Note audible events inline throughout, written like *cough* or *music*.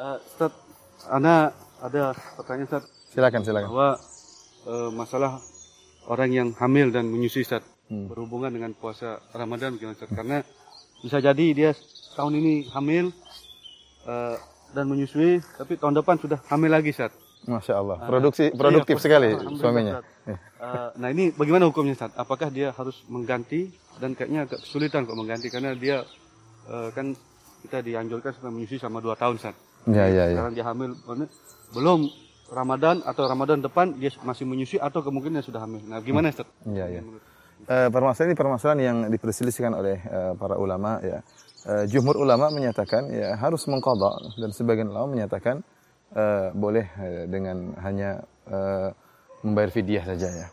Uh, Ustaz, Ana ada pertanyaan Ustaz. Silakan, silakan. Bahwa uh, masalah orang yang hamil dan menyusui Ustaz hmm. berhubungan dengan puasa Ramadan gimana Ustaz? Karena bisa jadi dia tahun ini hamil uh, dan menyusui, tapi tahun depan sudah hamil lagi Ustaz. Masya Allah, ah, produksi uh, produktif iya, sekali suaminya. Uh, nah ini bagaimana hukumnya Ustaz? Apakah dia harus mengganti dan kayaknya agak kesulitan kok mengganti karena dia uh, kan kita dianjurkan supaya menyusui sama dua tahun Ustaz. Ya, ya, ya. Sekarang dia hamil, belum Ramadan atau Ramadan depan dia masih menyusui atau kemungkinan sudah hamil. Nah gimana Ustaz? Ya, ya. Uh, permasalahan ini permasalahan yang diperselisihkan oleh uh, para ulama ya. Uh, jumhur ulama menyatakan ya harus mengkodok dan sebagian ulama menyatakan uh, boleh uh, dengan hanya uh, membayar fidyah saja ya.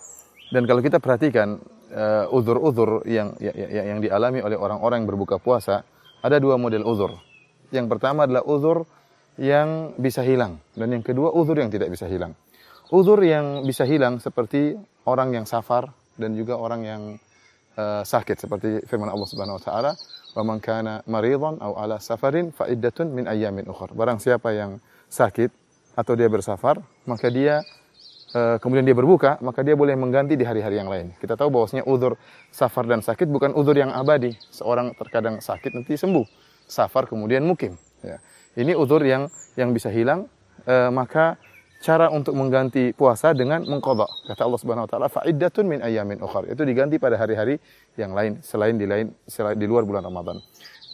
Dan kalau kita perhatikan uh, uzur-uzur yang, yang yang dialami oleh orang-orang yang berbuka puasa, ada dua model uzur. Yang pertama adalah uzur yang bisa hilang dan yang kedua uzur yang tidak bisa hilang. Uzur yang bisa hilang seperti orang yang safar dan juga orang yang uh, sakit seperti firman Allah Subhanahu wa taala, "Wa man kana maridan aw ala safarin fa iddatun min ayyamin ukhra." Barang siapa yang sakit atau dia bersafar, maka dia uh, kemudian dia berbuka, maka dia boleh mengganti di hari-hari yang lain. Kita tahu bahwasanya uzur safar dan sakit bukan uzur yang abadi. Seorang terkadang sakit nanti sembuh, safar kemudian mukim. Ya. Ini uzur yang yang bisa hilang, uh, maka cara untuk mengganti puasa dengan mengqadha. Kata Allah Subhanahu wa taala, "Fa'iddatun min ayyamin ukhar." Itu diganti pada hari-hari yang lain selain di lain selain di luar bulan Ramadan.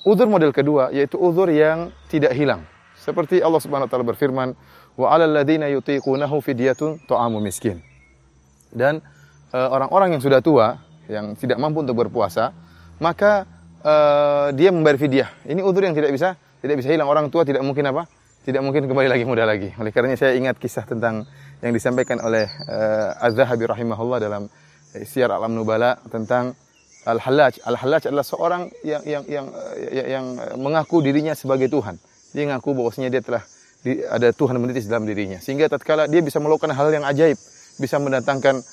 Uzur model kedua yaitu uzur yang tidak hilang. Seperti Allah Subhanahu wa taala berfirman, "Wa 'alal ladzina yutiqunahu fidyatun ta'amu miskin." Dan uh, orang-orang yang sudah tua yang tidak mampu untuk berpuasa, maka uh, dia membayar fidyah. Ini uzur yang tidak bisa tidak bisa hilang. Orang tua tidak mungkin apa? Tidak mungkin kembali lagi muda lagi. Oleh karena saya ingat kisah tentang yang disampaikan oleh uh, Az-Zahabi rahimahullah dalam uh, Syiar Alam Nubala tentang Al-Hallaj. Al-Hallaj adalah seorang yang yang yang yang, yang mengaku dirinya sebagai Tuhan. Dia mengaku bahwasanya dia telah di, ada Tuhan menitis dalam dirinya. Sehingga tatkala dia bisa melakukan hal yang ajaib, bisa mendatangkan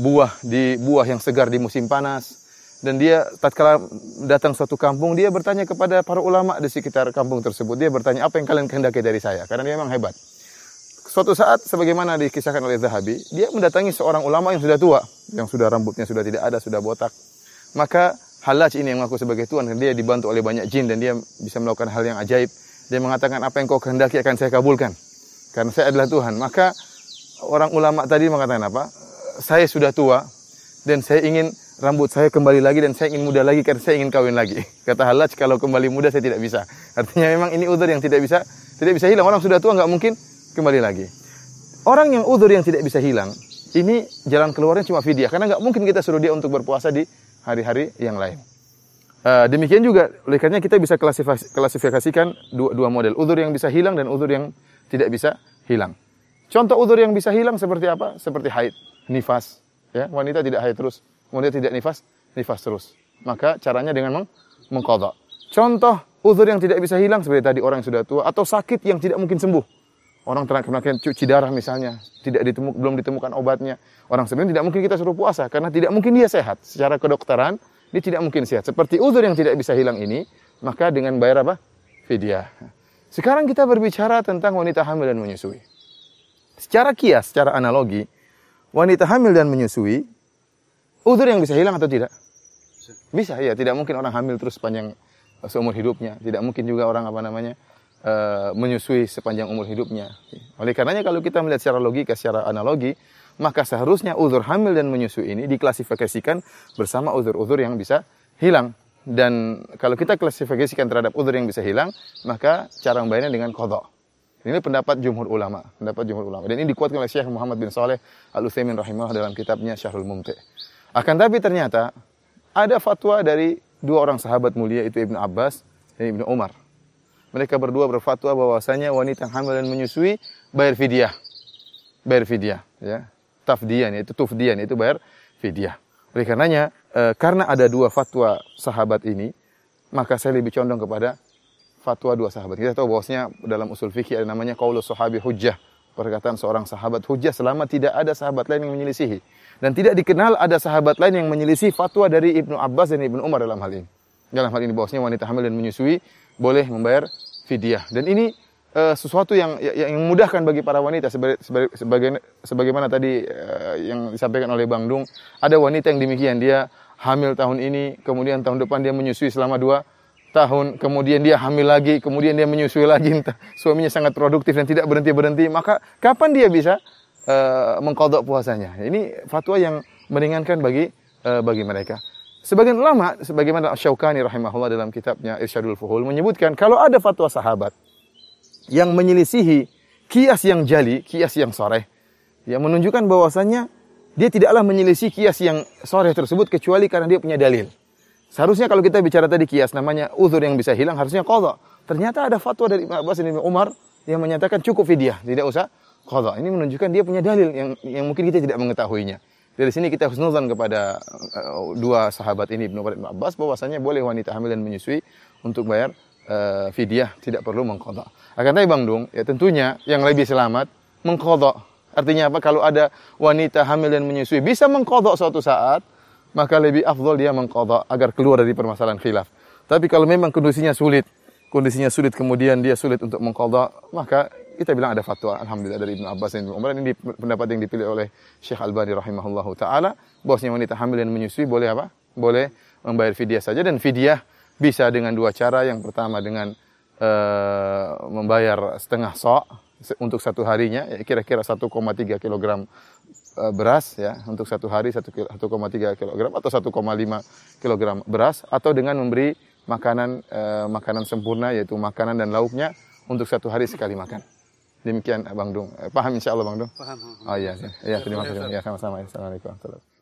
buah di buah yang segar di musim panas. Dan dia tatkala datang suatu kampung, dia bertanya kepada para ulama di sekitar kampung tersebut. Dia bertanya, apa yang kalian kehendaki dari saya? Karena dia memang hebat. Suatu saat, sebagaimana dikisahkan oleh Zahabi, dia mendatangi seorang ulama yang sudah tua, yang sudah rambutnya sudah tidak ada, sudah botak. Maka Halaj ini yang mengaku sebagai Tuhan, dia dibantu oleh banyak jin dan dia bisa melakukan hal yang ajaib. Dia mengatakan apa yang kau kehendaki akan saya kabulkan. Karena saya adalah Tuhan. Maka orang ulama tadi mengatakan apa? Saya sudah tua dan saya ingin rambut saya kembali lagi dan saya ingin muda lagi karena saya ingin kawin lagi. *laughs* Kata Halaj kalau kembali muda saya tidak bisa. Artinya memang ini udur yang tidak bisa tidak bisa hilang. Orang sudah tua nggak mungkin kembali lagi. Orang yang udur yang tidak bisa hilang, ini jalan keluarnya cuma fidyah karena nggak mungkin kita suruh dia untuk berpuasa di hari-hari yang lain. Uh, demikian juga, oleh karena kita bisa klasifikasikan dua, dua model. Udur yang bisa hilang dan udur yang tidak bisa hilang. Contoh udur yang bisa hilang seperti apa? Seperti haid, nifas. Ya, wanita tidak haid terus, wanita tidak nifas, nifas terus. Maka caranya dengan meng mengkodok. Contoh udur yang tidak bisa hilang seperti tadi orang yang sudah tua atau sakit yang tidak mungkin sembuh. Orang terkena cuci darah misalnya, tidak ditemuk, belum ditemukan obatnya. Orang sebenarnya tidak mungkin kita suruh puasa karena tidak mungkin dia sehat. Secara kedokteran, dia tidak mungkin sehat. Seperti uzur yang tidak bisa hilang ini, maka dengan bayar apa? Fidyah. Sekarang kita berbicara tentang wanita hamil dan menyusui. Secara kias, secara analogi, wanita hamil dan menyusui, uzur yang bisa hilang atau tidak? Bisa, ya. Tidak mungkin orang hamil terus sepanjang seumur hidupnya. Tidak mungkin juga orang apa namanya uh, menyusui sepanjang umur hidupnya. Oleh karenanya kalau kita melihat secara logika, secara analogi, maka seharusnya uzur hamil dan menyusui ini diklasifikasikan bersama uzur-uzur yang bisa hilang. Dan kalau kita klasifikasikan terhadap uzur yang bisa hilang, maka cara membayarnya dengan kodok. Ini pendapat jumhur ulama, pendapat jumhur ulama. Dan ini dikuatkan oleh Syekh Muhammad bin Saleh Al-Utsaimin rahimahullah dalam kitabnya Syahrul Mumti'. Akan tapi ternyata ada fatwa dari dua orang sahabat mulia itu Ibnu Abbas dan Ibnu Umar. Mereka berdua berfatwa bahwasanya wanita yang hamil dan menyusui bayar fidyah. Bayar fidyah, ya tafdian yaitu tufdian yaitu bayar fidyah. Oleh karenanya e, karena ada dua fatwa sahabat ini, maka saya lebih condong kepada fatwa dua sahabat. Kita tahu bahwasanya dalam usul fikih ada namanya qaulus sahabi hujjah. Perkataan seorang sahabat hujjah selama tidak ada sahabat lain yang menyelisihi. Dan tidak dikenal ada sahabat lain yang menyelisih fatwa dari Ibnu Abbas dan Ibnu Umar dalam hal ini. Dalam hal ini bahwasanya wanita hamil dan menyusui boleh membayar fidyah. Dan ini uh, sesuatu yang yang memudahkan bagi para wanita sebagai, sebagai, sebagaimana tadi uh, yang disampaikan oleh Bang Dung ada wanita yang demikian dia hamil tahun ini kemudian tahun depan dia menyusui selama dua tahun kemudian dia hamil lagi kemudian dia menyusui lagi suaminya sangat produktif dan tidak berhenti berhenti maka kapan dia bisa uh, mengkodok puasanya ini fatwa yang meringankan bagi uh, bagi mereka Sebagian ulama, sebagaimana Syaukani rahimahullah dalam kitabnya Irsyadul Fuhul menyebutkan kalau ada fatwa sahabat yang menyelisihi kias yang jali, kias yang sore, yang menunjukkan bahwasannya dia tidaklah menyelisih kias yang sore tersebut kecuali karena dia punya dalil. Seharusnya kalau kita bicara tadi kias namanya uzur yang bisa hilang harusnya qadha. Ternyata ada fatwa dari Ibnu Abbas Ibnu Umar yang menyatakan cukup fidyah, tidak usah qadha. Ini menunjukkan dia punya dalil yang yang mungkin kita tidak mengetahuinya. Dari sini kita husnuzan kepada uh, dua sahabat ini Ibnu Umar dan Abbas bahwasanya boleh wanita hamil dan menyusui untuk bayar uh, fidyah, tidak perlu mengqadha. Akan tapi Bang Dung, ya tentunya yang lebih selamat mengqadha. Artinya apa? Kalau ada wanita hamil dan menyusui bisa mengqadha suatu saat, maka lebih afdol dia mengqadha agar keluar dari permasalahan khilaf. Tapi kalau memang kondisinya sulit, kondisinya sulit kemudian dia sulit untuk mengqadha, maka kita bilang ada fatwa alhamdulillah dari Ibnu Abbas dan Ibnu Umar ini pendapat yang dipilih oleh Syekh Al-Bani rahimahullahu taala bahwasanya wanita hamil dan menyusui boleh apa? Boleh membayar fidyah saja dan fidyah bisa dengan dua cara. Yang pertama dengan uh, membayar setengah sok untuk satu harinya ya kira-kira 1,3 kg beras ya untuk satu hari 1,3 kg atau 1,5 kg beras atau dengan memberi makanan uh, makanan sempurna yaitu makanan dan lauknya untuk satu hari sekali makan. Demikian Bang Dung. Eh, paham insya Allah Bang Dung? Paham. Oh iya, iya. Terima kasih. Ya sama-sama. Assalamualaikum warahmatullahi